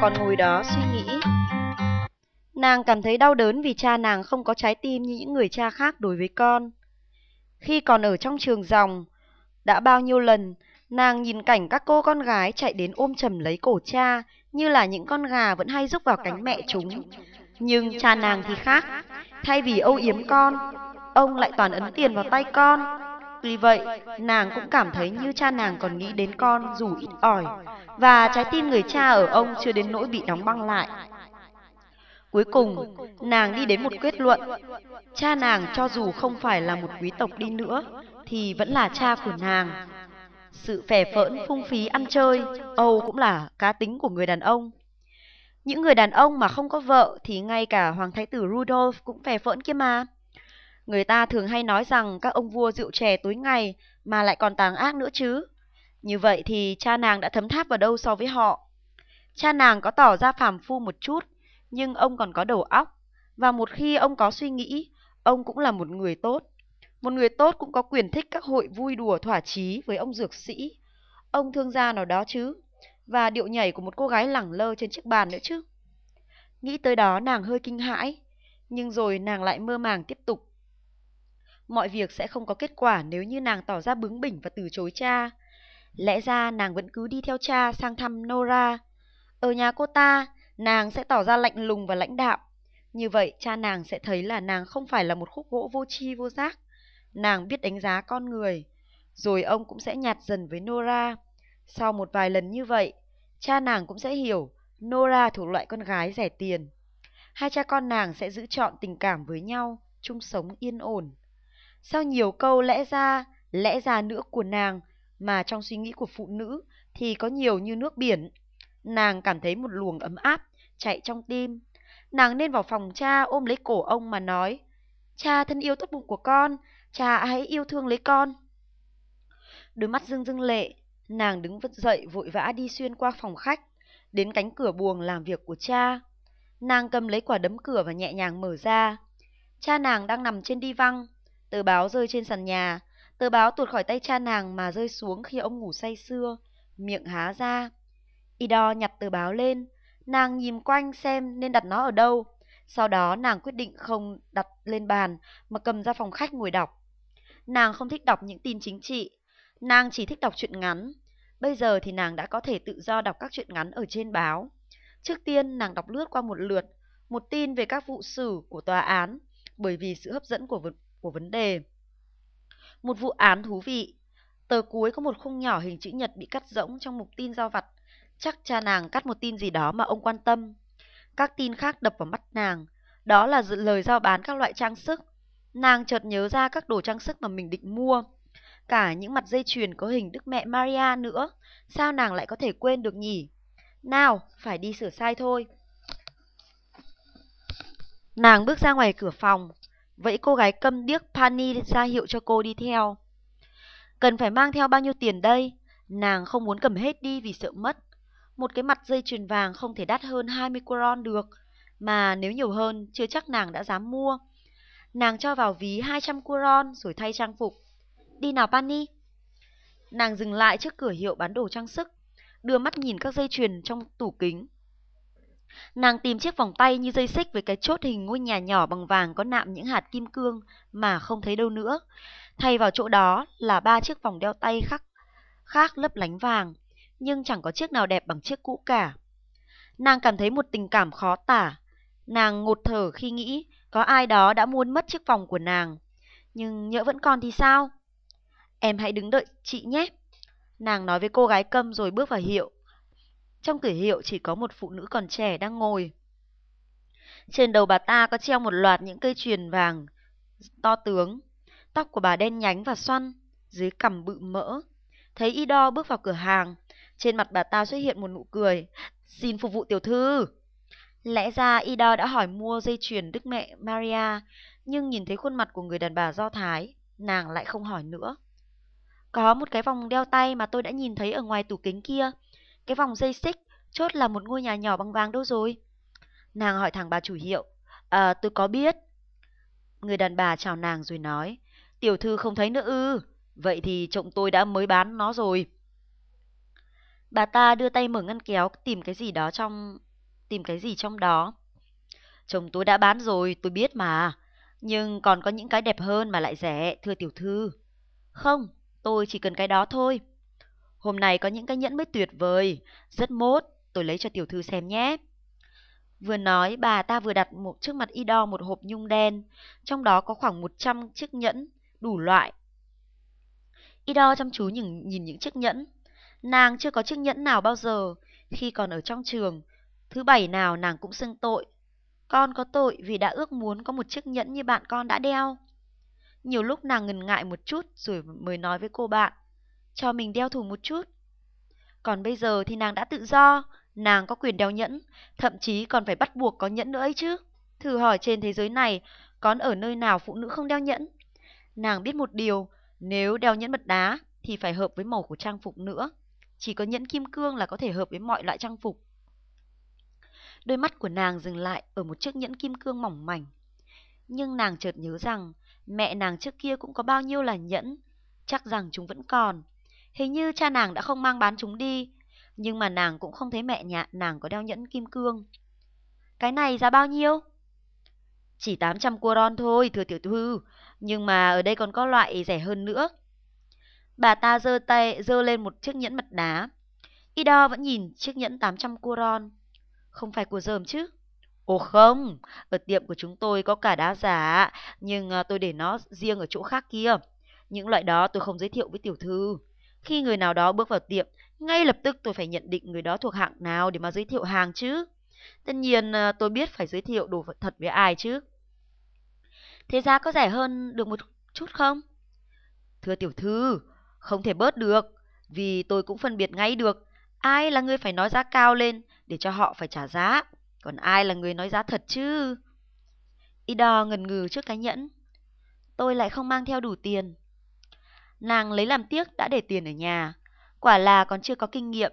Còn ngồi đó suy nghĩ. Nàng cảm thấy đau đớn vì cha nàng không có trái tim như những người cha khác đối với con. Khi còn ở trong trường dòng, đã bao nhiêu lần nàng nhìn cảnh các cô con gái chạy đến ôm chầm lấy cổ cha như là những con gà vẫn hay rúc vào cánh mẹ chúng. Nhưng cha nàng thì khác, thay vì âu yếm con, ông lại toàn ấn tiền vào tay con. Tuy vậy, nàng cũng cảm thấy như cha nàng còn nghĩ đến con dù ít ỏi, và trái tim người cha ở ông chưa đến nỗi bị đóng băng lại. Cuối cùng, nàng đi đến một kết luận. Cha nàng cho dù không phải là một quý tộc đi nữa, thì vẫn là cha của nàng. Sự phè phỡn, phung phí, ăn chơi, Âu cũng là cá tính của người đàn ông. Những người đàn ông mà không có vợ thì ngay cả Hoàng Thái tử Rudolph cũng phè phỡn kia mà. Người ta thường hay nói rằng các ông vua rượu chè tối ngày mà lại còn tàng ác nữa chứ. Như vậy thì cha nàng đã thấm tháp vào đâu so với họ. Cha nàng có tỏ ra phàm phu một chút, nhưng ông còn có đầu óc. Và một khi ông có suy nghĩ, ông cũng là một người tốt. Một người tốt cũng có quyền thích các hội vui đùa thỏa chí với ông dược sĩ. Ông thương gia nào đó chứ. Và điệu nhảy của một cô gái lẳng lơ trên chiếc bàn nữa chứ. Nghĩ tới đó nàng hơi kinh hãi. Nhưng rồi nàng lại mơ màng tiếp tục. Mọi việc sẽ không có kết quả nếu như nàng tỏ ra bướng bỉnh và từ chối cha. Lẽ ra nàng vẫn cứ đi theo cha sang thăm Nora. Ở nhà cô ta, nàng sẽ tỏ ra lạnh lùng và lãnh đạo. Như vậy cha nàng sẽ thấy là nàng không phải là một khúc gỗ vô tri vô giác. Nàng biết đánh giá con người. Rồi ông cũng sẽ nhạt dần với Nora. Sau một vài lần như vậy, cha nàng cũng sẽ hiểu Nora thuộc loại con gái rẻ tiền. Hai cha con nàng sẽ giữ chọn tình cảm với nhau, chung sống yên ổn. Sau nhiều câu lẽ ra, lẽ ra nữa của nàng mà trong suy nghĩ của phụ nữ thì có nhiều như nước biển. Nàng cảm thấy một luồng ấm áp chạy trong tim. Nàng nên vào phòng cha ôm lấy cổ ông mà nói Cha thân yêu tốt bụng của con, cha hãy yêu thương lấy con. Đôi mắt rưng rưng lệ, nàng đứng vất dậy vội vã đi xuyên qua phòng khách, đến cánh cửa buồng làm việc của cha. Nàng cầm lấy quả đấm cửa và nhẹ nhàng mở ra. Cha nàng đang nằm trên đi văng, tờ báo rơi trên sàn nhà, tờ báo tuột khỏi tay cha nàng mà rơi xuống khi ông ngủ say sưa, miệng há ra. Ido nhặt tờ báo lên, nàng nhìn quanh xem nên đặt nó ở đâu. Sau đó nàng quyết định không đặt lên bàn mà cầm ra phòng khách ngồi đọc. Nàng không thích đọc những tin chính trị, nàng chỉ thích đọc truyện ngắn. Bây giờ thì nàng đã có thể tự do đọc các truyện ngắn ở trên báo. Trước tiên nàng đọc lướt qua một lượt, một tin về các vụ xử của tòa án, bởi vì sự hấp dẫn của, của vấn đề. Một vụ án thú vị. Tờ cuối có một khung nhỏ hình chữ nhật bị cắt rỗng trong mục tin giao vặt. Chắc cha nàng cắt một tin gì đó mà ông quan tâm. Các tin khác đập vào mắt nàng. Đó là lời giao bán các loại trang sức. Nàng chợt nhớ ra các đồ trang sức mà mình định mua. Cả những mặt dây chuyền có hình Đức Mẹ Maria nữa. Sao nàng lại có thể quên được nhỉ? Nào, phải đi sửa sai thôi. Nàng bước ra ngoài cửa phòng. Vậy cô gái câm điếc Pani ra hiệu cho cô đi theo. Cần phải mang theo bao nhiêu tiền đây? Nàng không muốn cầm hết đi vì sợ mất. Một cái mặt dây chuyền vàng không thể đắt hơn 20 coron được, mà nếu nhiều hơn chưa chắc nàng đã dám mua. Nàng cho vào ví 200 coron rồi thay trang phục. Đi nào Pani. Nàng dừng lại trước cửa hiệu bán đồ trang sức, đưa mắt nhìn các dây chuyền trong tủ kính. Nàng tìm chiếc vòng tay như dây xích với cái chốt hình ngôi nhà nhỏ bằng vàng có nạm những hạt kim cương mà không thấy đâu nữa. Thay vào chỗ đó là ba chiếc vòng đeo tay khác, khác lấp lánh vàng, nhưng chẳng có chiếc nào đẹp bằng chiếc cũ cả. Nàng cảm thấy một tình cảm khó tả. Nàng ngột thở khi nghĩ có ai đó đã muốn mất chiếc vòng của nàng. Nhưng nhỡ vẫn còn thì sao? Em hãy đứng đợi chị nhé. Nàng nói với cô gái câm rồi bước vào hiệu. Trong cửa hiệu chỉ có một phụ nữ còn trẻ đang ngồi. Trên đầu bà ta có treo một loạt những cây chuyền vàng to tướng. Tóc của bà đen nhánh và xoăn, dưới cằm bự mỡ. Thấy Ido bước vào cửa hàng, trên mặt bà ta xuất hiện một nụ cười. Xin phục vụ tiểu thư. Lẽ ra Ido đã hỏi mua dây chuyền Đức Mẹ Maria, nhưng nhìn thấy khuôn mặt của người đàn bà Do Thái, nàng lại không hỏi nữa. Có một cái vòng đeo tay mà tôi đã nhìn thấy ở ngoài tủ kính kia. Cái vòng dây xích, chốt là một ngôi nhà nhỏ bằng vàng đâu rồi? Nàng hỏi thằng bà chủ hiệu. À, tôi có biết. Người đàn bà chào nàng rồi nói. Tiểu thư không thấy nữa ư. Vậy thì chồng tôi đã mới bán nó rồi. Bà ta đưa tay mở ngăn kéo tìm cái gì đó trong... tìm cái gì trong đó. Chồng tôi đã bán rồi, tôi biết mà. Nhưng còn có những cái đẹp hơn mà lại rẻ, thưa tiểu thư. Không, tôi chỉ cần cái đó thôi. Hôm nay có những cái nhẫn mới tuyệt vời, rất mốt, tôi lấy cho tiểu thư xem nhé. Vừa nói, bà ta vừa đặt một trước mặt y đo một hộp nhung đen, trong đó có khoảng 100 chiếc nhẫn, đủ loại. Y đo chăm chú nhìn, nhìn những chiếc nhẫn. Nàng chưa có chiếc nhẫn nào bao giờ, khi còn ở trong trường, thứ bảy nào nàng cũng xưng tội. Con có tội vì đã ước muốn có một chiếc nhẫn như bạn con đã đeo. Nhiều lúc nàng ngần ngại một chút rồi mới nói với cô bạn, cho mình đeo thử một chút. Còn bây giờ thì nàng đã tự do, nàng có quyền đeo nhẫn, thậm chí còn phải bắt buộc có nhẫn nữa ấy chứ. Thử hỏi trên thế giới này, có ở nơi nào phụ nữ không đeo nhẫn? Nàng biết một điều, nếu đeo nhẫn mật đá thì phải hợp với màu của trang phục nữa. Chỉ có nhẫn kim cương là có thể hợp với mọi loại trang phục. Đôi mắt của nàng dừng lại ở một chiếc nhẫn kim cương mỏng mảnh. Nhưng nàng chợt nhớ rằng mẹ nàng trước kia cũng có bao nhiêu là nhẫn, chắc rằng chúng vẫn còn. Hình như cha nàng đã không mang bán chúng đi, nhưng mà nàng cũng không thấy mẹ nhà nàng có đeo nhẫn kim cương. Cái này giá bao nhiêu? Chỉ 800 quoron thôi, thưa tiểu thư, nhưng mà ở đây còn có loại rẻ hơn nữa. Bà ta giơ tay giơ lên một chiếc nhẫn mặt đá. Ido vẫn nhìn chiếc nhẫn 800 quoron. Không phải của dơm chứ? Ồ không, ở tiệm của chúng tôi có cả đá giả, nhưng à, tôi để nó riêng ở chỗ khác kia. Những loại đó tôi không giới thiệu với tiểu thư. Khi người nào đó bước vào tiệm, ngay lập tức tôi phải nhận định người đó thuộc hạng nào để mà giới thiệu hàng chứ. Tất nhiên ờ, tôi biết phải giới thiệu đồ thật với ai chứ. Thế giá có rẻ hơn được một chút không? Thưa tiểu thư, không thể bớt được, vì tôi cũng phân biệt ngay được ai là người phải nói giá cao lên để cho họ phải trả giá, còn ai là người nói giá thật chứ. Ida ngần ngừ trước cái nhẫn. Tôi lại không mang theo đủ tiền. Nàng lấy làm tiếc đã để tiền ở nhà, quả là còn chưa có kinh nghiệm.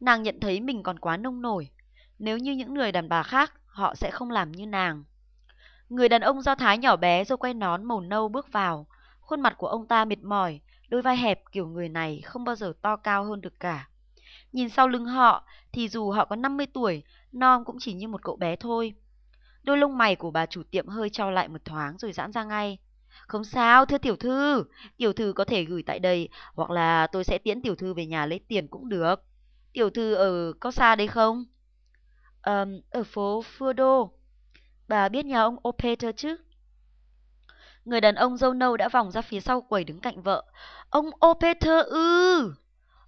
Nàng nhận thấy mình còn quá nông nổi. Nếu như những người đàn bà khác, họ sẽ không làm như nàng. Người đàn ông do thái nhỏ bé rồi quay nón màu nâu bước vào. Khuôn mặt của ông ta mệt mỏi, đôi vai hẹp kiểu người này không bao giờ to cao hơn được cả. Nhìn sau lưng họ thì dù họ có 50 tuổi, non cũng chỉ như một cậu bé thôi. Đôi lông mày của bà chủ tiệm hơi trao lại một thoáng rồi giãn ra ngay. Không sao, thưa tiểu thư, tiểu thư có thể gửi tại đây, hoặc là tôi sẽ tiễn tiểu thư về nhà lấy tiền cũng được. Tiểu thư ở có xa đây không? Um, ở phố Furdo. Bà biết nhà ông Opeter chứ? Người đàn ông dâu nâu đã vòng ra phía sau quầy đứng cạnh vợ. Ông Opeter ư!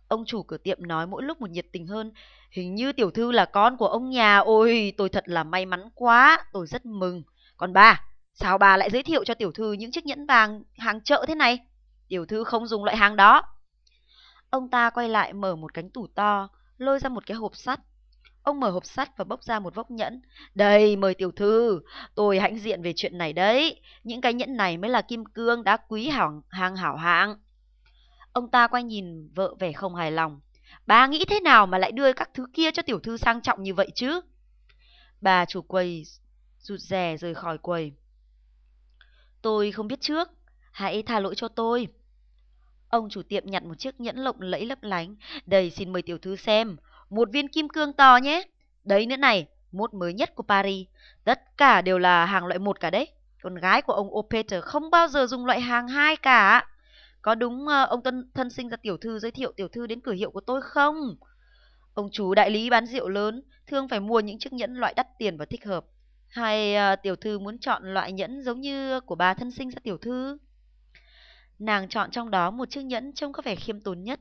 Ông chủ cửa tiệm nói mỗi lúc một nhiệt tình hơn. Hình như tiểu thư là con của ông nhà. Ôi, tôi thật là may mắn quá. Tôi rất mừng. Còn bà, sao bà lại giới thiệu cho tiểu thư những chiếc nhẫn vàng hàng chợ thế này? Tiểu thư không dùng loại hàng đó. Ông ta quay lại mở một cánh tủ to, lôi ra một cái hộp sắt. Ông mở hộp sắt và bốc ra một vốc nhẫn. Đây, mời tiểu thư, tôi hãnh diện về chuyện này đấy. Những cái nhẫn này mới là kim cương đá quý hảo, hàng hảo hạng. Ông ta quay nhìn vợ vẻ không hài lòng. Bà nghĩ thế nào mà lại đưa các thứ kia cho tiểu thư sang trọng như vậy chứ? Bà chủ quầy rụt rè rời khỏi quầy. Tôi không biết trước, hãy tha lỗi cho tôi. Ông chủ tiệm nhặt một chiếc nhẫn lộng lẫy lấp lánh. Đây xin mời tiểu thư xem, một viên kim cương to nhé. Đấy nữa này, mốt mới nhất của Paris. Tất cả đều là hàng loại một cả đấy. Con gái của ông Opeter không bao giờ dùng loại hàng hai cả. Có đúng ờ, ông tân thân sinh ra tiểu thư giới thiệu tiểu thư đến cửa hiệu của tôi không? Ông chú đại lý bán rượu lớn thường phải mua những chiếc nhẫn loại đắt tiền và thích hợp. Hay à, tiểu thư muốn chọn loại nhẫn giống như của bà thân sinh ra tiểu thư? Nàng chọn trong đó một chiếc nhẫn trông có vẻ khiêm tốn nhất.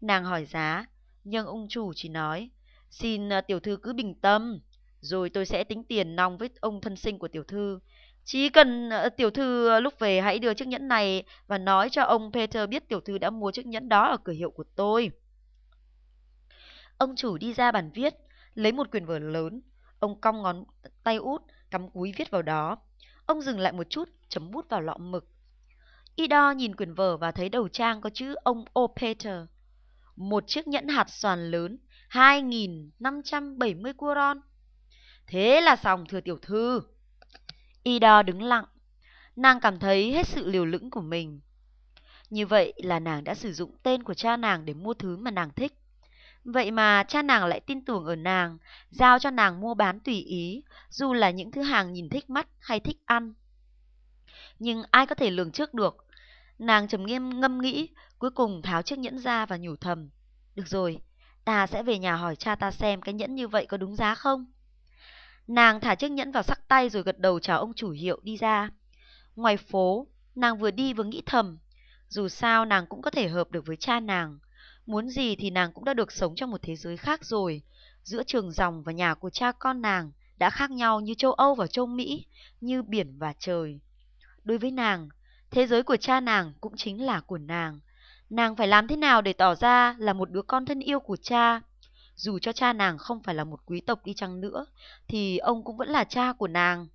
Nàng hỏi giá, nhưng ông chủ chỉ nói, xin à, tiểu thư cứ bình tâm, rồi tôi sẽ tính tiền nong với ông thân sinh của tiểu thư. Chỉ cần à, tiểu thư lúc về hãy đưa chiếc nhẫn này và nói cho ông Peter biết tiểu thư đã mua chiếc nhẫn đó ở cửa hiệu của tôi. Ông chủ đi ra bàn viết, lấy một quyển vở lớn. Ông cong ngón tay út, cắm cúi viết vào đó. Ông dừng lại một chút, chấm bút vào lọ mực. Ido nhìn quyển vở và thấy đầu trang có chữ ông O. Peter. Một chiếc nhẫn hạt xoàn lớn, 2.570 curon. Thế là xong thưa tiểu thư. Ido đứng lặng. Nàng cảm thấy hết sự liều lĩnh của mình. Như vậy là nàng đã sử dụng tên của cha nàng để mua thứ mà nàng thích. Vậy mà cha nàng lại tin tưởng ở nàng, giao cho nàng mua bán tùy ý, dù là những thứ hàng nhìn thích mắt hay thích ăn. Nhưng ai có thể lường trước được? Nàng trầm nghiêm ngâm nghĩ, cuối cùng tháo chiếc nhẫn ra và nhủ thầm. Được rồi, ta sẽ về nhà hỏi cha ta xem cái nhẫn như vậy có đúng giá không? Nàng thả chiếc nhẫn vào sắc tay rồi gật đầu chào ông chủ hiệu đi ra. Ngoài phố, nàng vừa đi vừa nghĩ thầm. Dù sao nàng cũng có thể hợp được với cha nàng. Muốn gì thì nàng cũng đã được sống trong một thế giới khác rồi. Giữa trường dòng và nhà của cha con nàng đã khác nhau như châu Âu và châu Mỹ, như biển và trời. Đối với nàng, thế giới của cha nàng cũng chính là của nàng. Nàng phải làm thế nào để tỏ ra là một đứa con thân yêu của cha? Dù cho cha nàng không phải là một quý tộc đi chăng nữa, thì ông cũng vẫn là cha của nàng.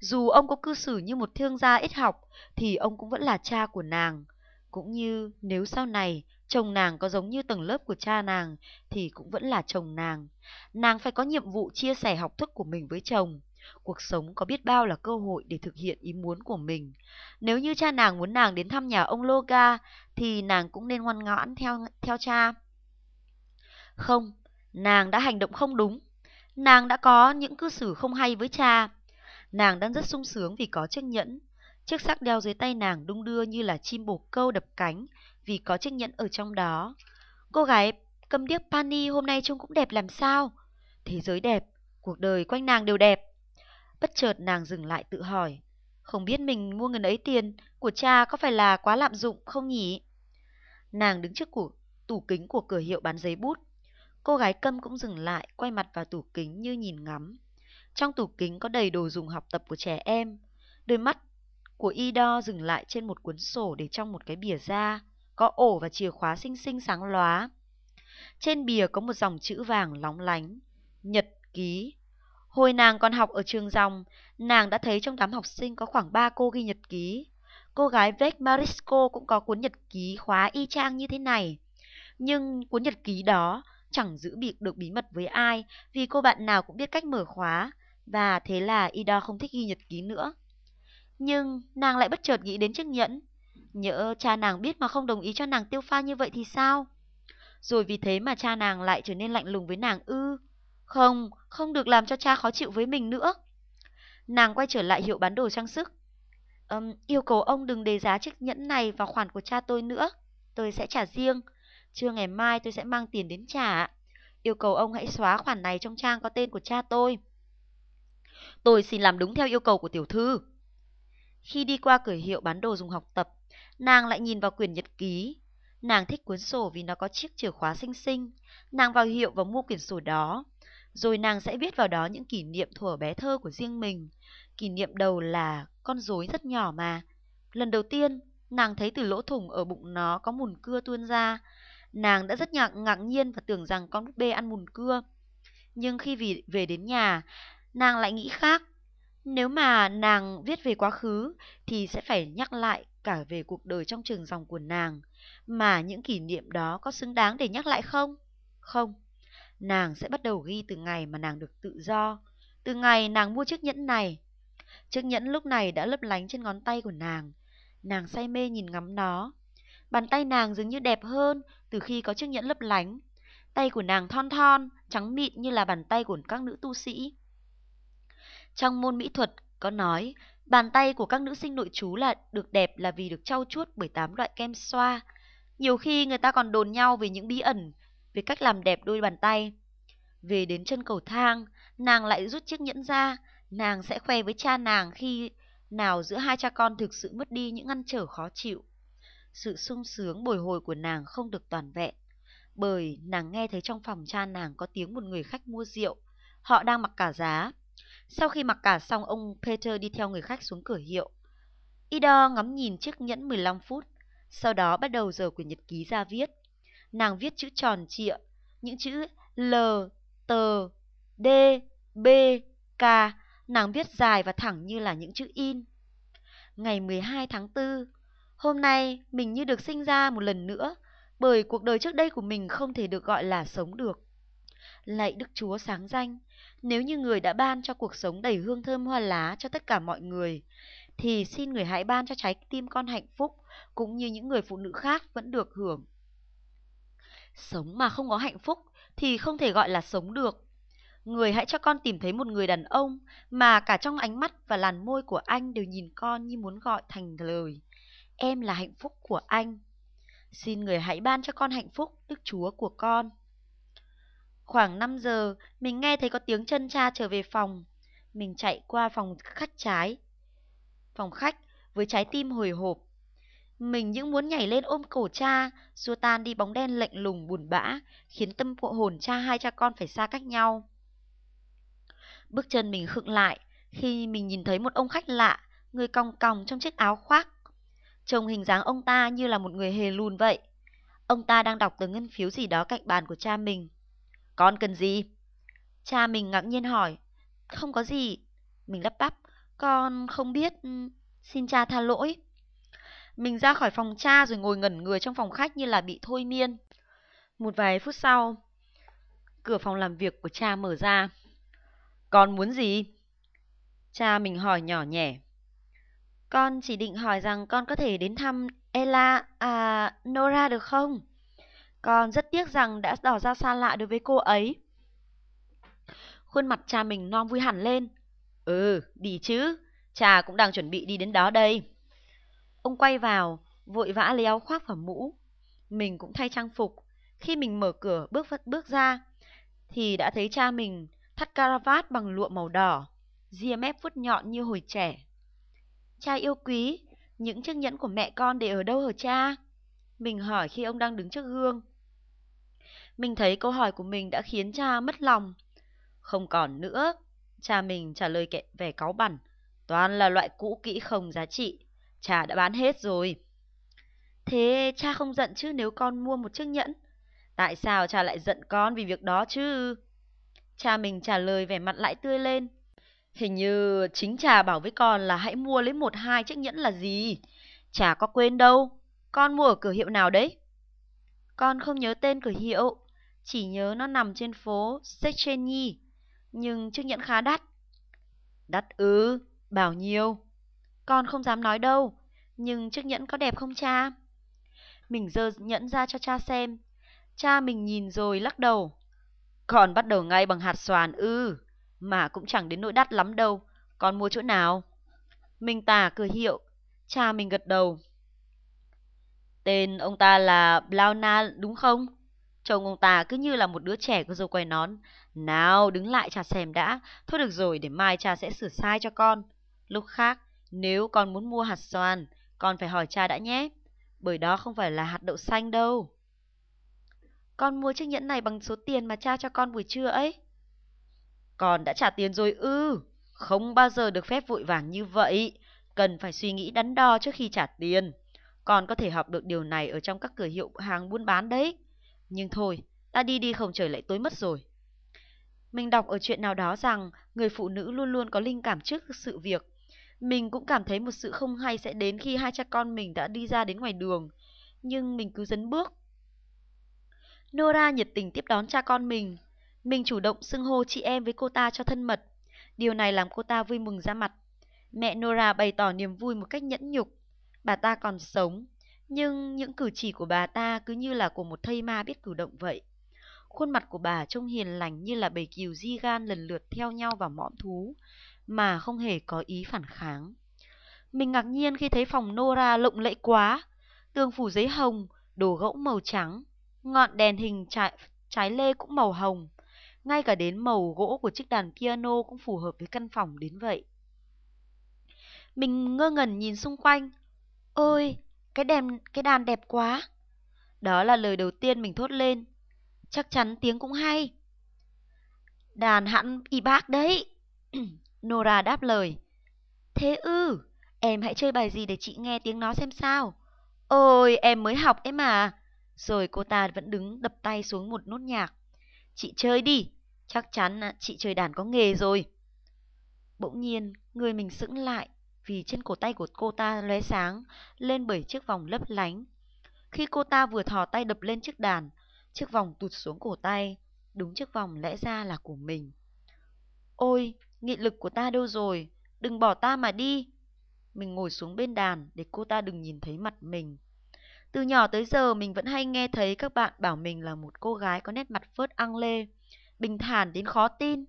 Dù ông có cư xử như một thương gia ít học, thì ông cũng vẫn là cha của nàng. Cũng như nếu sau này chồng nàng có giống như tầng lớp của cha nàng, thì cũng vẫn là chồng nàng. Nàng phải có nhiệm vụ chia sẻ học thức của mình với chồng. Cuộc sống có biết bao là cơ hội để thực hiện ý muốn của mình. Nếu như cha nàng muốn nàng đến thăm nhà ông Loga, thì nàng cũng nên ngoan ngoãn theo theo cha. Không, nàng đã hành động không đúng. Nàng đã có những cư xử không hay với cha. Nàng đang rất sung sướng vì có chiếc nhẫn. Chiếc sắc đeo dưới tay nàng đung đưa như là chim bồ câu đập cánh vì có chiếc nhẫn ở trong đó. Cô gái cầm điếc Pani hôm nay trông cũng đẹp làm sao? Thế giới đẹp, cuộc đời quanh nàng đều đẹp. Bất chợt nàng dừng lại tự hỏi. Không biết mình mua ngần ấy tiền của cha có phải là quá lạm dụng không nhỉ? Nàng đứng trước của, tủ kính của cửa hiệu bán giấy bút. Cô gái câm cũng dừng lại, quay mặt vào tủ kính như nhìn ngắm. Trong tủ kính có đầy đồ dùng học tập của trẻ em. Đôi mắt của Ido dừng lại trên một cuốn sổ để trong một cái bìa da, có ổ và chìa khóa xinh xinh sáng lóa. Trên bìa có một dòng chữ vàng lóng lánh, nhật ký. Hồi nàng còn học ở trường dòng, nàng đã thấy trong đám học sinh có khoảng 3 cô ghi nhật ký. Cô gái Vec Marisco cũng có cuốn nhật ký khóa y chang như thế này. Nhưng cuốn nhật ký đó chẳng giữ bị được bí mật với ai vì cô bạn nào cũng biết cách mở khóa và thế là Ida không thích ghi nhật ký nữa. Nhưng nàng lại bất chợt nghĩ đến chiếc nhẫn. Nhỡ cha nàng biết mà không đồng ý cho nàng tiêu pha như vậy thì sao? Rồi vì thế mà cha nàng lại trở nên lạnh lùng với nàng ư. Không, không được làm cho cha khó chịu với mình nữa. Nàng quay trở lại hiệu bán đồ trang sức. Um, yêu cầu ông đừng đề giá chiếc nhẫn này vào khoản của cha tôi nữa. Tôi sẽ trả riêng. Trưa ngày mai tôi sẽ mang tiền đến trả. Yêu cầu ông hãy xóa khoản này trong trang có tên của cha tôi. Tôi xin làm đúng theo yêu cầu của tiểu thư. Khi đi qua cửa hiệu bán đồ dùng học tập, nàng lại nhìn vào quyển nhật ký. Nàng thích cuốn sổ vì nó có chiếc chìa khóa xinh xinh. Nàng vào hiệu và mua quyển sổ đó. Rồi nàng sẽ viết vào đó những kỷ niệm thuở bé thơ của riêng mình. Kỷ niệm đầu là con rối rất nhỏ mà. Lần đầu tiên, nàng thấy từ lỗ thủng ở bụng nó có mùn cưa tuôn ra. Nàng đã rất ngạc, ngạc nhiên và tưởng rằng con búp bê ăn mùn cưa. Nhưng khi về, về đến nhà, nàng lại nghĩ khác. Nếu mà nàng viết về quá khứ thì sẽ phải nhắc lại cả về cuộc đời trong trường dòng của nàng. Mà những kỷ niệm đó có xứng đáng để nhắc lại không? Không. Nàng sẽ bắt đầu ghi từ ngày mà nàng được tự do. Từ ngày nàng mua chiếc nhẫn này. Chiếc nhẫn lúc này đã lấp lánh trên ngón tay của nàng. Nàng say mê nhìn ngắm nó. Bàn tay nàng dường như đẹp hơn từ khi có chiếc nhẫn lấp lánh. Tay của nàng thon thon, trắng mịn như là bàn tay của các nữ tu sĩ. Trong môn mỹ thuật có nói, bàn tay của các nữ sinh nội chú là được đẹp là vì được trau chuốt bởi tám loại kem xoa. Nhiều khi người ta còn đồn nhau về những bí ẩn, về cách làm đẹp đôi bàn tay. Về đến chân cầu thang, nàng lại rút chiếc nhẫn ra, nàng sẽ khoe với cha nàng khi nào giữa hai cha con thực sự mất đi những ngăn trở khó chịu. Sự sung sướng bồi hồi của nàng không được toàn vẹn, bởi nàng nghe thấy trong phòng cha nàng có tiếng một người khách mua rượu. Họ đang mặc cả giá. Sau khi mặc cả xong, ông Peter đi theo người khách xuống cửa hiệu. Ida ngắm nhìn chiếc nhẫn 15 phút, sau đó bắt đầu giờ quyển nhật ký ra viết. Nàng viết chữ tròn trịa, những chữ L, T, D, B, K, nàng viết dài và thẳng như là những chữ in. Ngày 12 tháng 4, hôm nay mình như được sinh ra một lần nữa, bởi cuộc đời trước đây của mình không thể được gọi là sống được. Lạy Đức Chúa sáng danh, nếu như người đã ban cho cuộc sống đầy hương thơm hoa lá cho tất cả mọi người, thì xin người hãy ban cho trái tim con hạnh phúc, cũng như những người phụ nữ khác vẫn được hưởng. Sống mà không có hạnh phúc thì không thể gọi là sống được. Người hãy cho con tìm thấy một người đàn ông mà cả trong ánh mắt và làn môi của anh đều nhìn con như muốn gọi thành lời. Em là hạnh phúc của anh. Xin người hãy ban cho con hạnh phúc, Đức Chúa của con. Khoảng 5 giờ, mình nghe thấy có tiếng chân cha trở về phòng. Mình chạy qua phòng khách trái. Phòng khách với trái tim hồi hộp. Mình những muốn nhảy lên ôm cổ cha, xua tan đi bóng đen lạnh lùng buồn bã, khiến tâm bộ hồn cha hai cha con phải xa cách nhau. Bước chân mình khựng lại khi mình nhìn thấy một ông khách lạ, người còng còng trong chiếc áo khoác. Trông hình dáng ông ta như là một người hề lùn vậy. Ông ta đang đọc tờ ngân phiếu gì đó cạnh bàn của cha mình. Con cần gì? Cha mình ngạc nhiên hỏi. Không có gì. Mình lắp bắp. Con không biết. Ừ, xin cha tha lỗi. Mình ra khỏi phòng cha rồi ngồi ngẩn người trong phòng khách như là bị thôi miên. Một vài phút sau, cửa phòng làm việc của cha mở ra. Con muốn gì? Cha mình hỏi nhỏ nhẹ. Con chỉ định hỏi rằng con có thể đến thăm Ella, à, Nora được không? Con rất tiếc rằng đã tỏ ra xa lạ đối với cô ấy. Khuôn mặt cha mình non vui hẳn lên. Ừ, đi chứ. Cha cũng đang chuẩn bị đi đến đó đây. Ông quay vào, vội vã lấy áo khoác và mũ. Mình cũng thay trang phục. Khi mình mở cửa bước bước ra, thì đã thấy cha mình thắt caravat bằng lụa màu đỏ, ria mép vuốt nhọn như hồi trẻ. Cha yêu quý, những chiếc nhẫn của mẹ con để ở đâu hả cha? Mình hỏi khi ông đang đứng trước gương. Mình thấy câu hỏi của mình đã khiến cha mất lòng. Không còn nữa, cha mình trả lời kệ vẻ cáu bẩn. Toàn là loại cũ kỹ không giá trị. Cha đã bán hết rồi. Thế cha không giận chứ nếu con mua một chiếc nhẫn? Tại sao cha lại giận con vì việc đó chứ? Cha mình trả lời vẻ mặt lại tươi lên. Hình như chính cha bảo với con là hãy mua lấy một hai chiếc nhẫn là gì. Cha có quên đâu. Con mua ở cửa hiệu nào đấy? Con không nhớ tên cửa hiệu. Chỉ nhớ nó nằm trên phố Sechenyi. Nhưng chiếc nhẫn khá đắt. Đắt ư? Bảo nhiêu? Con không dám nói đâu. Nhưng chiếc nhẫn có đẹp không cha? Mình dơ nhẫn ra cho cha xem. Cha mình nhìn rồi lắc đầu. còn bắt đầu ngay bằng hạt xoàn ư. Mà cũng chẳng đến nỗi đắt lắm đâu. Con mua chỗ nào? Mình tả cửa hiệu. Cha mình gật đầu. Tên ông ta là Blauna, đúng không? Chồng ông ta cứ như là một đứa trẻ có dâu quay nón. Nào, đứng lại cha xem đã. Thôi được rồi, để mai cha sẽ sửa sai cho con. Lúc khác, nếu con muốn mua hạt xoàn, con phải hỏi cha đã nhé. Bởi đó không phải là hạt đậu xanh đâu. Con mua chiếc nhẫn này bằng số tiền mà cha cho con buổi trưa ấy. Con đã trả tiền rồi ư. Không bao giờ được phép vội vàng như vậy. Cần phải suy nghĩ đắn đo trước khi trả tiền. Con có thể học được điều này ở trong các cửa hiệu hàng buôn bán đấy. Nhưng thôi, ta đi đi không trời lại tối mất rồi. Mình đọc ở chuyện nào đó rằng người phụ nữ luôn luôn có linh cảm trước sự việc. Mình cũng cảm thấy một sự không hay sẽ đến khi hai cha con mình đã đi ra đến ngoài đường. Nhưng mình cứ dấn bước. Nora nhiệt tình tiếp đón cha con mình. Mình chủ động xưng hô chị em với cô ta cho thân mật. Điều này làm cô ta vui mừng ra mặt. Mẹ Nora bày tỏ niềm vui một cách nhẫn nhục. Bà ta còn sống, nhưng những cử chỉ của bà ta cứ như là của một thây ma biết cử động vậy. Khuôn mặt của bà trông hiền lành như là bầy cừu di gan lần lượt theo nhau vào mõm thú, mà không hề có ý phản kháng. Mình ngạc nhiên khi thấy phòng Nora lộng lẫy quá, tường phủ giấy hồng, đồ gỗ màu trắng, ngọn đèn hình trái, trái lê cũng màu hồng, ngay cả đến màu gỗ của chiếc đàn piano cũng phù hợp với căn phòng đến vậy. Mình ngơ ngẩn nhìn xung quanh. Ôi, cái đèn, cái đàn đẹp quá. Đó là lời đầu tiên mình thốt lên. Chắc chắn tiếng cũng hay. Đàn hẳn y bác đấy. Nora đáp lời. Thế ư, em hãy chơi bài gì để chị nghe tiếng nó xem sao. Ôi, em mới học ấy mà. Rồi cô ta vẫn đứng đập tay xuống một nốt nhạc. Chị chơi đi, chắc chắn chị chơi đàn có nghề rồi. Bỗng nhiên, người mình sững lại vì trên cổ tay của cô ta lóe sáng lên bởi chiếc vòng lấp lánh. Khi cô ta vừa thò tay đập lên chiếc đàn, chiếc vòng tụt xuống cổ tay, đúng chiếc vòng lẽ ra là của mình. Ôi, nghị lực của ta đâu rồi, đừng bỏ ta mà đi. Mình ngồi xuống bên đàn để cô ta đừng nhìn thấy mặt mình. Từ nhỏ tới giờ mình vẫn hay nghe thấy các bạn bảo mình là một cô gái có nét mặt phớt ăn lê, bình thản đến khó tin.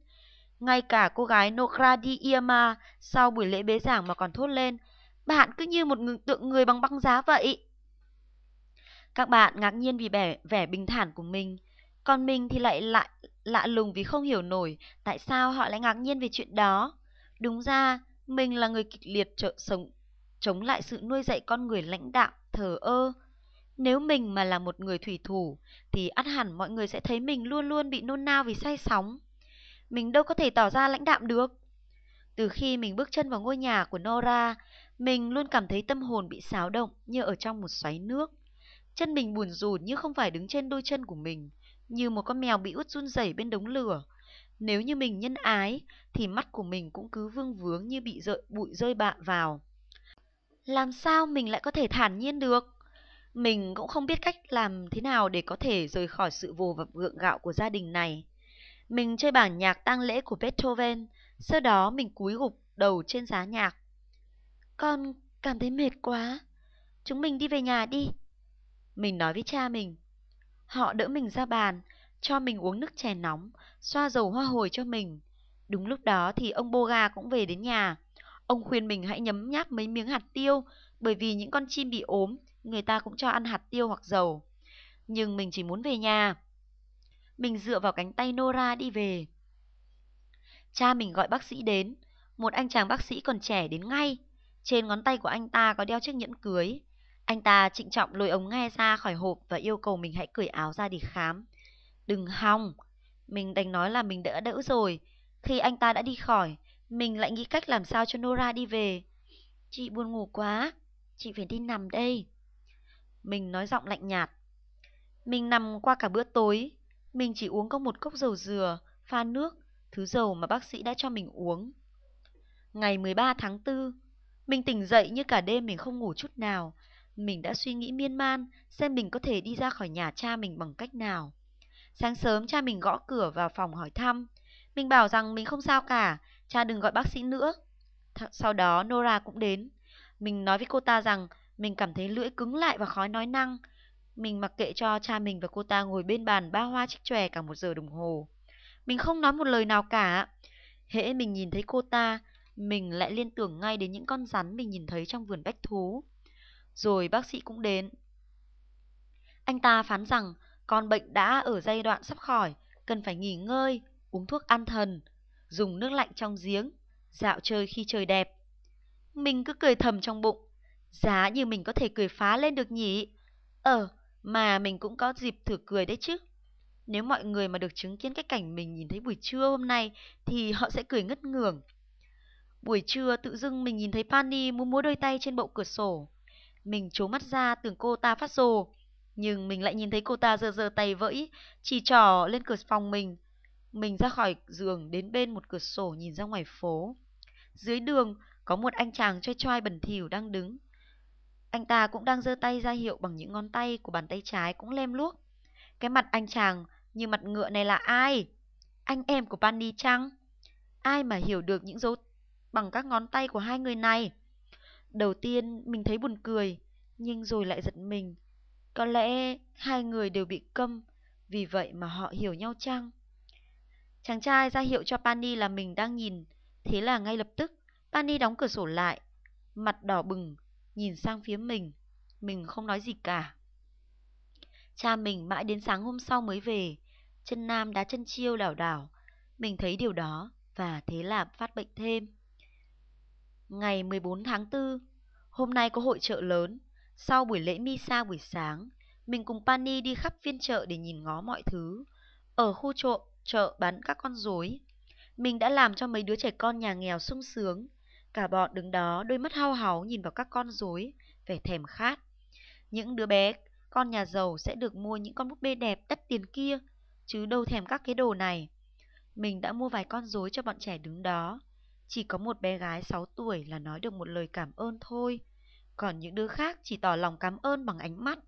Ngay cả cô gái Nokradi Iyama sau buổi lễ bế giảng mà còn thốt lên, bạn cứ như một tượng người bằng băng giá vậy. Các bạn ngạc nhiên vì vẻ, vẻ bình thản của mình, còn mình thì lại lại lạ lùng vì không hiểu nổi tại sao họ lại ngạc nhiên về chuyện đó. Đúng ra, mình là người kịch liệt trợ sống chống lại sự nuôi dạy con người lãnh đạo, thờ ơ. Nếu mình mà là một người thủy thủ, thì ắt hẳn mọi người sẽ thấy mình luôn luôn bị nôn nao vì say sóng. Mình đâu có thể tỏ ra lãnh đạm được. Từ khi mình bước chân vào ngôi nhà của Nora, mình luôn cảm thấy tâm hồn bị xáo động như ở trong một xoáy nước. Chân mình buồn rùn như không phải đứng trên đôi chân của mình, như một con mèo bị út run rẩy bên đống lửa. Nếu như mình nhân ái, thì mắt của mình cũng cứ vương vướng như bị rợi, bụi rơi bạ vào. Làm sao mình lại có thể thản nhiên được? Mình cũng không biết cách làm thế nào để có thể rời khỏi sự vồ vập gượng gạo của gia đình này. Mình chơi bản nhạc tang lễ của Beethoven, sau đó mình cúi gục đầu trên giá nhạc. Con cảm thấy mệt quá, chúng mình đi về nhà đi. Mình nói với cha mình. Họ đỡ mình ra bàn, cho mình uống nước chè nóng, xoa dầu hoa hồi cho mình. Đúng lúc đó thì ông Boga cũng về đến nhà. Ông khuyên mình hãy nhấm nháp mấy miếng hạt tiêu, bởi vì những con chim bị ốm, người ta cũng cho ăn hạt tiêu hoặc dầu. Nhưng mình chỉ muốn về nhà. Mình dựa vào cánh tay Nora đi về. Cha mình gọi bác sĩ đến, một anh chàng bác sĩ còn trẻ đến ngay. Trên ngón tay của anh ta có đeo chiếc nhẫn cưới. Anh ta trịnh trọng lôi ống nghe ra khỏi hộp và yêu cầu mình hãy cởi áo ra để khám. Đừng hòng, mình đành nói là mình đã đỡ rồi. Khi anh ta đã đi khỏi, mình lại nghĩ cách làm sao cho Nora đi về. Chị buồn ngủ quá, chị phải đi nằm đây. Mình nói giọng lạnh nhạt. Mình nằm qua cả bữa tối, mình chỉ uống có một cốc dầu dừa, pha nước, thứ dầu mà bác sĩ đã cho mình uống. Ngày 13 tháng 4, mình tỉnh dậy như cả đêm mình không ngủ chút nào. Mình đã suy nghĩ miên man xem mình có thể đi ra khỏi nhà cha mình bằng cách nào. Sáng sớm cha mình gõ cửa vào phòng hỏi thăm. Mình bảo rằng mình không sao cả, cha đừng gọi bác sĩ nữa. Th sau đó Nora cũng đến. Mình nói với cô ta rằng mình cảm thấy lưỡi cứng lại và khó nói năng. Mình mặc kệ cho cha mình và cô ta ngồi bên bàn ba hoa chích chòe cả một giờ đồng hồ. Mình không nói một lời nào cả. Hễ mình nhìn thấy cô ta, mình lại liên tưởng ngay đến những con rắn mình nhìn thấy trong vườn bách thú. Rồi bác sĩ cũng đến. Anh ta phán rằng con bệnh đã ở giai đoạn sắp khỏi, cần phải nghỉ ngơi, uống thuốc an thần, dùng nước lạnh trong giếng, dạo chơi khi trời đẹp. Mình cứ cười thầm trong bụng, giá như mình có thể cười phá lên được nhỉ? Ờ, mà mình cũng có dịp thử cười đấy chứ. Nếu mọi người mà được chứng kiến cái cảnh mình nhìn thấy buổi trưa hôm nay thì họ sẽ cười ngất ngường. Buổi trưa tự dưng mình nhìn thấy Pani múa múa đôi tay trên bậu cửa sổ. Mình trố mắt ra tưởng cô ta phát rồ. Nhưng mình lại nhìn thấy cô ta giơ giơ tay vẫy, chỉ trỏ lên cửa phòng mình. Mình ra khỏi giường đến bên một cửa sổ nhìn ra ngoài phố. Dưới đường có một anh chàng choi choi bẩn thỉu đang đứng. Anh ta cũng đang giơ tay ra hiệu bằng những ngón tay của bàn tay trái cũng lem luốc. Cái mặt anh chàng như mặt ngựa này là ai? Anh em của Pani chăng? Ai mà hiểu được những dấu bằng các ngón tay của hai người này? Đầu tiên mình thấy buồn cười, nhưng rồi lại giật mình. Có lẽ hai người đều bị câm, vì vậy mà họ hiểu nhau chăng? Chàng trai ra hiệu cho Pani là mình đang nhìn, thế là ngay lập tức Pani đóng cửa sổ lại, mặt đỏ bừng, nhìn sang phía mình. Mình không nói gì cả. Cha mình mãi đến sáng hôm sau mới về, chân nam đá chân chiêu lảo đảo. Mình thấy điều đó và thế là phát bệnh thêm. Ngày 14 tháng 4, hôm nay có hội chợ lớn. Sau buổi lễ Misa buổi sáng, mình cùng Pani đi khắp phiên chợ để nhìn ngó mọi thứ. Ở khu chợ, chợ bán các con rối. Mình đã làm cho mấy đứa trẻ con nhà nghèo sung sướng. Cả bọn đứng đó đôi mắt hao háu nhìn vào các con rối, vẻ thèm khát. Những đứa bé, con nhà giàu sẽ được mua những con búp bê đẹp đắt tiền kia, chứ đâu thèm các cái đồ này. Mình đã mua vài con rối cho bọn trẻ đứng đó. Chỉ có một bé gái 6 tuổi là nói được một lời cảm ơn thôi. Còn những đứa khác chỉ tỏ lòng cảm ơn bằng ánh mắt.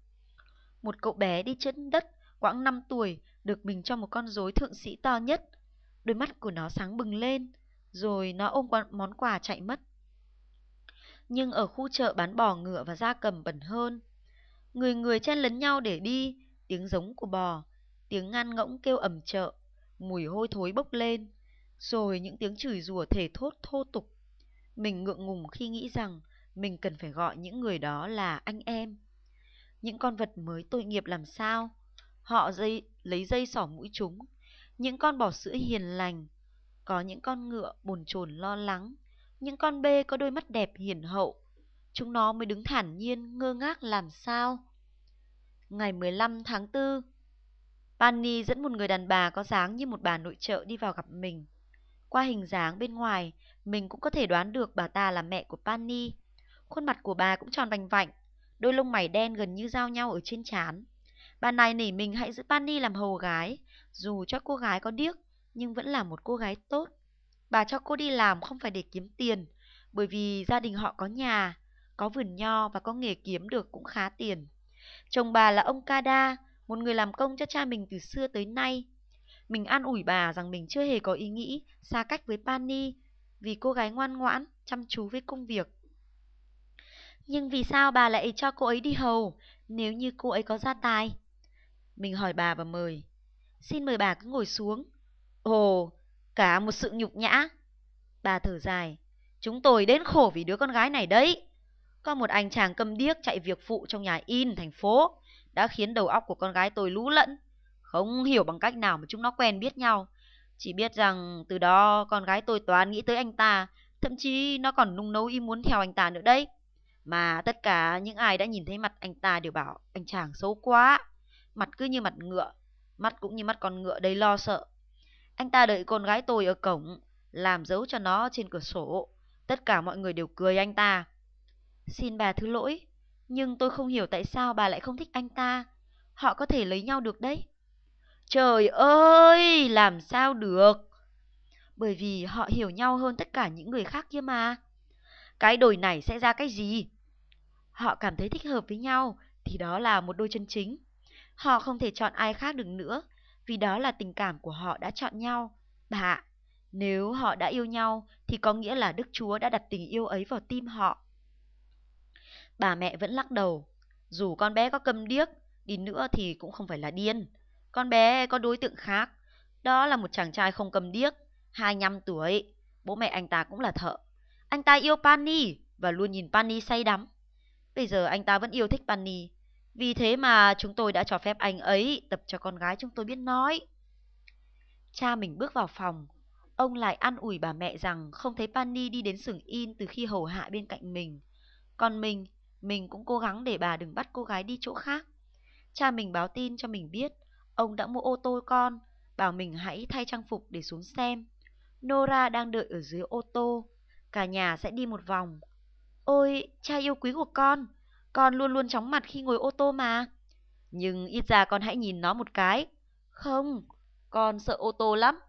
Một cậu bé đi chân đất, quãng 5 tuổi, được mình cho một con rối thượng sĩ to nhất. Đôi mắt của nó sáng bừng lên, rồi nó ôm món quà chạy mất. Nhưng ở khu chợ bán bò ngựa và da cầm bẩn hơn. Người người chen lấn nhau để đi, tiếng giống của bò, tiếng ngan ngỗng kêu ầm chợ, mùi hôi thối bốc lên, rồi những tiếng chửi rủa thể thốt thô tục. Mình ngượng ngùng khi nghĩ rằng mình cần phải gọi những người đó là anh em. Những con vật mới tội nghiệp làm sao? Họ dây, lấy dây sỏ mũi chúng. Những con bò sữa hiền lành. Có những con ngựa bồn chồn lo lắng. Những con bê có đôi mắt đẹp hiền hậu. Chúng nó mới đứng thản nhiên ngơ ngác làm sao? Ngày 15 tháng 4 Pani dẫn một người đàn bà có dáng như một bà nội trợ đi vào gặp mình. Qua hình dáng bên ngoài, mình cũng có thể đoán được bà ta là mẹ của Pani. Khuôn mặt của bà cũng tròn vành vạnh, đôi lông mày đen gần như giao nhau ở trên trán. Bà này nỉ mình hãy giữ Pani làm hầu gái, dù cho cô gái có điếc, nhưng vẫn là một cô gái tốt. Bà cho cô đi làm không phải để kiếm tiền, bởi vì gia đình họ có nhà, có vườn nho và có nghề kiếm được cũng khá tiền. Chồng bà là ông Kada, một người làm công cho cha mình từ xưa tới nay. Mình an ủi bà rằng mình chưa hề có ý nghĩ xa cách với Pani vì cô gái ngoan ngoãn, chăm chú với công việc. Nhưng vì sao bà lại cho cô ấy đi hầu nếu như cô ấy có gia tài? Mình hỏi bà và mời. Xin mời bà cứ ngồi xuống. Ồ, cả một sự nhục nhã. Bà thở dài. Chúng tôi đến khổ vì đứa con gái này đấy. Có một anh chàng cầm điếc chạy việc phụ trong nhà in thành phố đã khiến đầu óc của con gái tôi lũ lẫn. Không hiểu bằng cách nào mà chúng nó quen biết nhau. Chỉ biết rằng từ đó con gái tôi toán nghĩ tới anh ta, thậm chí nó còn nung nấu ý muốn theo anh ta nữa đấy. Mà tất cả những ai đã nhìn thấy mặt anh ta đều bảo anh chàng xấu quá. Mặt cứ như mặt ngựa, mắt cũng như mắt con ngựa đầy lo sợ. Anh ta đợi con gái tôi ở cổng, làm dấu cho nó trên cửa sổ. Tất cả mọi người đều cười anh ta. Xin bà thứ lỗi, nhưng tôi không hiểu tại sao bà lại không thích anh ta. Họ có thể lấy nhau được đấy. Trời ơi, làm sao được? Bởi vì họ hiểu nhau hơn tất cả những người khác kia mà. Cái đồi này sẽ ra cái gì? Họ cảm thấy thích hợp với nhau thì đó là một đôi chân chính. Họ không thể chọn ai khác được nữa vì đó là tình cảm của họ đã chọn nhau. Bà, nếu họ đã yêu nhau thì có nghĩa là Đức Chúa đã đặt tình yêu ấy vào tim họ. Bà mẹ vẫn lắc đầu. Dù con bé có cầm điếc, đi nữa thì cũng không phải là điên. Con bé có đối tượng khác. Đó là một chàng trai không cầm điếc, 25 tuổi. Bố mẹ anh ta cũng là thợ. Anh ta yêu Pani và luôn nhìn Pani say đắm. Bây giờ anh ta vẫn yêu thích Pani. Vì thế mà chúng tôi đã cho phép anh ấy tập cho con gái chúng tôi biết nói. Cha mình bước vào phòng. Ông lại ăn ủi bà mẹ rằng không thấy Pani đi đến xưởng in từ khi hầu hạ bên cạnh mình. Còn mình mình cũng cố gắng để bà đừng bắt cô gái đi chỗ khác. Cha mình báo tin cho mình biết, ông đã mua ô tô con, bảo mình hãy thay trang phục để xuống xem. Nora đang đợi ở dưới ô tô, cả nhà sẽ đi một vòng. Ôi, cha yêu quý của con, con luôn luôn chóng mặt khi ngồi ô tô mà. Nhưng ít ra con hãy nhìn nó một cái. Không, con sợ ô tô lắm.